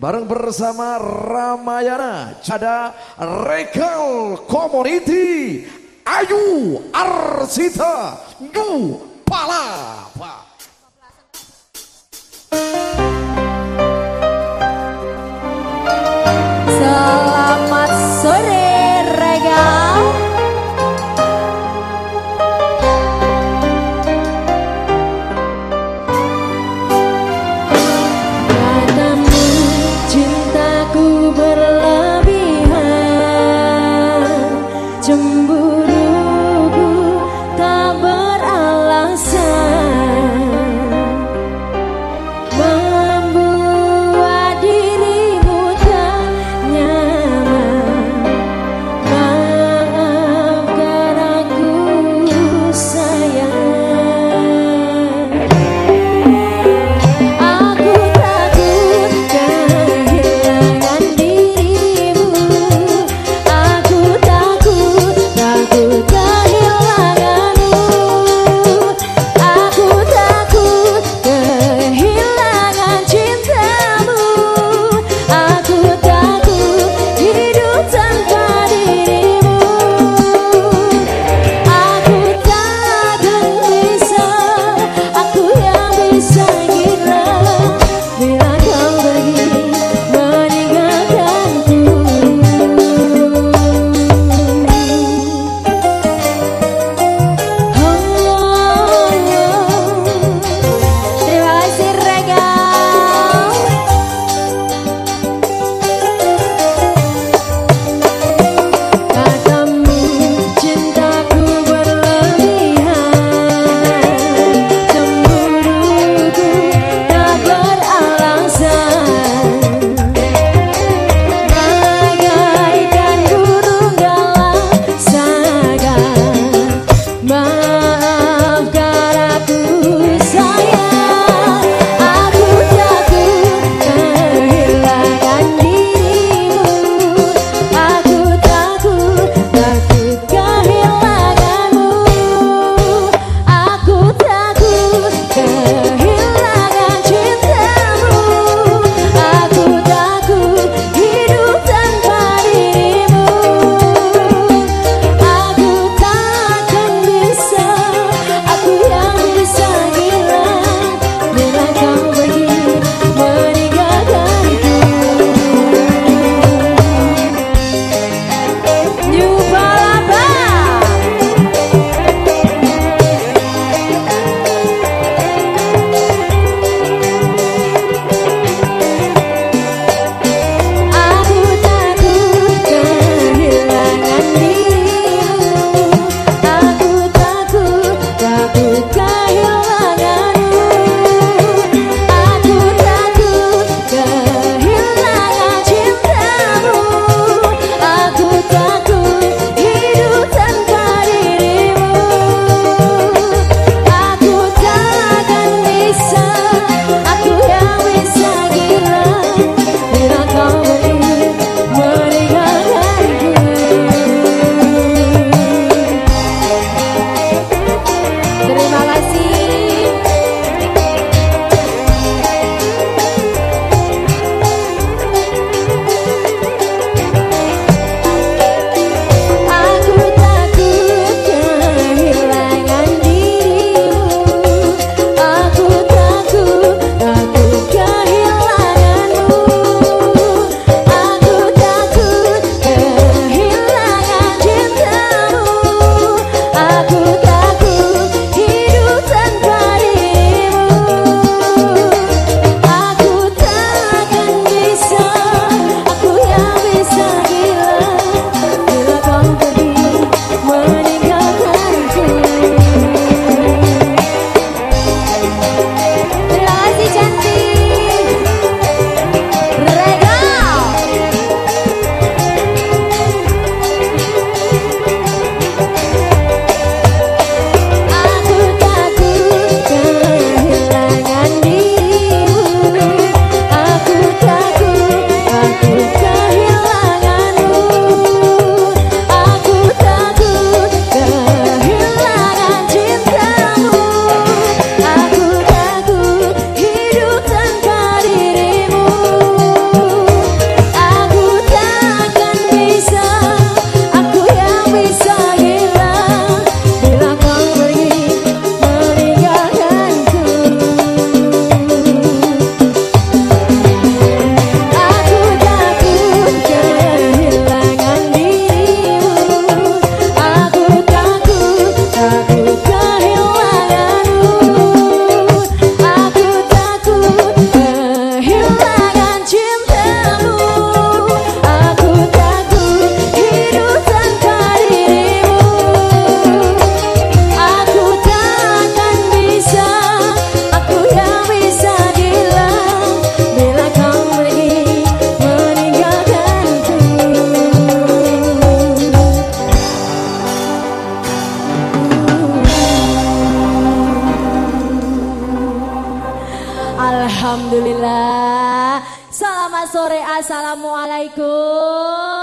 bareng bersama Ramayana ada Rekal Community Ayu Arsita New Palapa 永不 Alhamdulillah. Selamat sore. Assalamualaikum.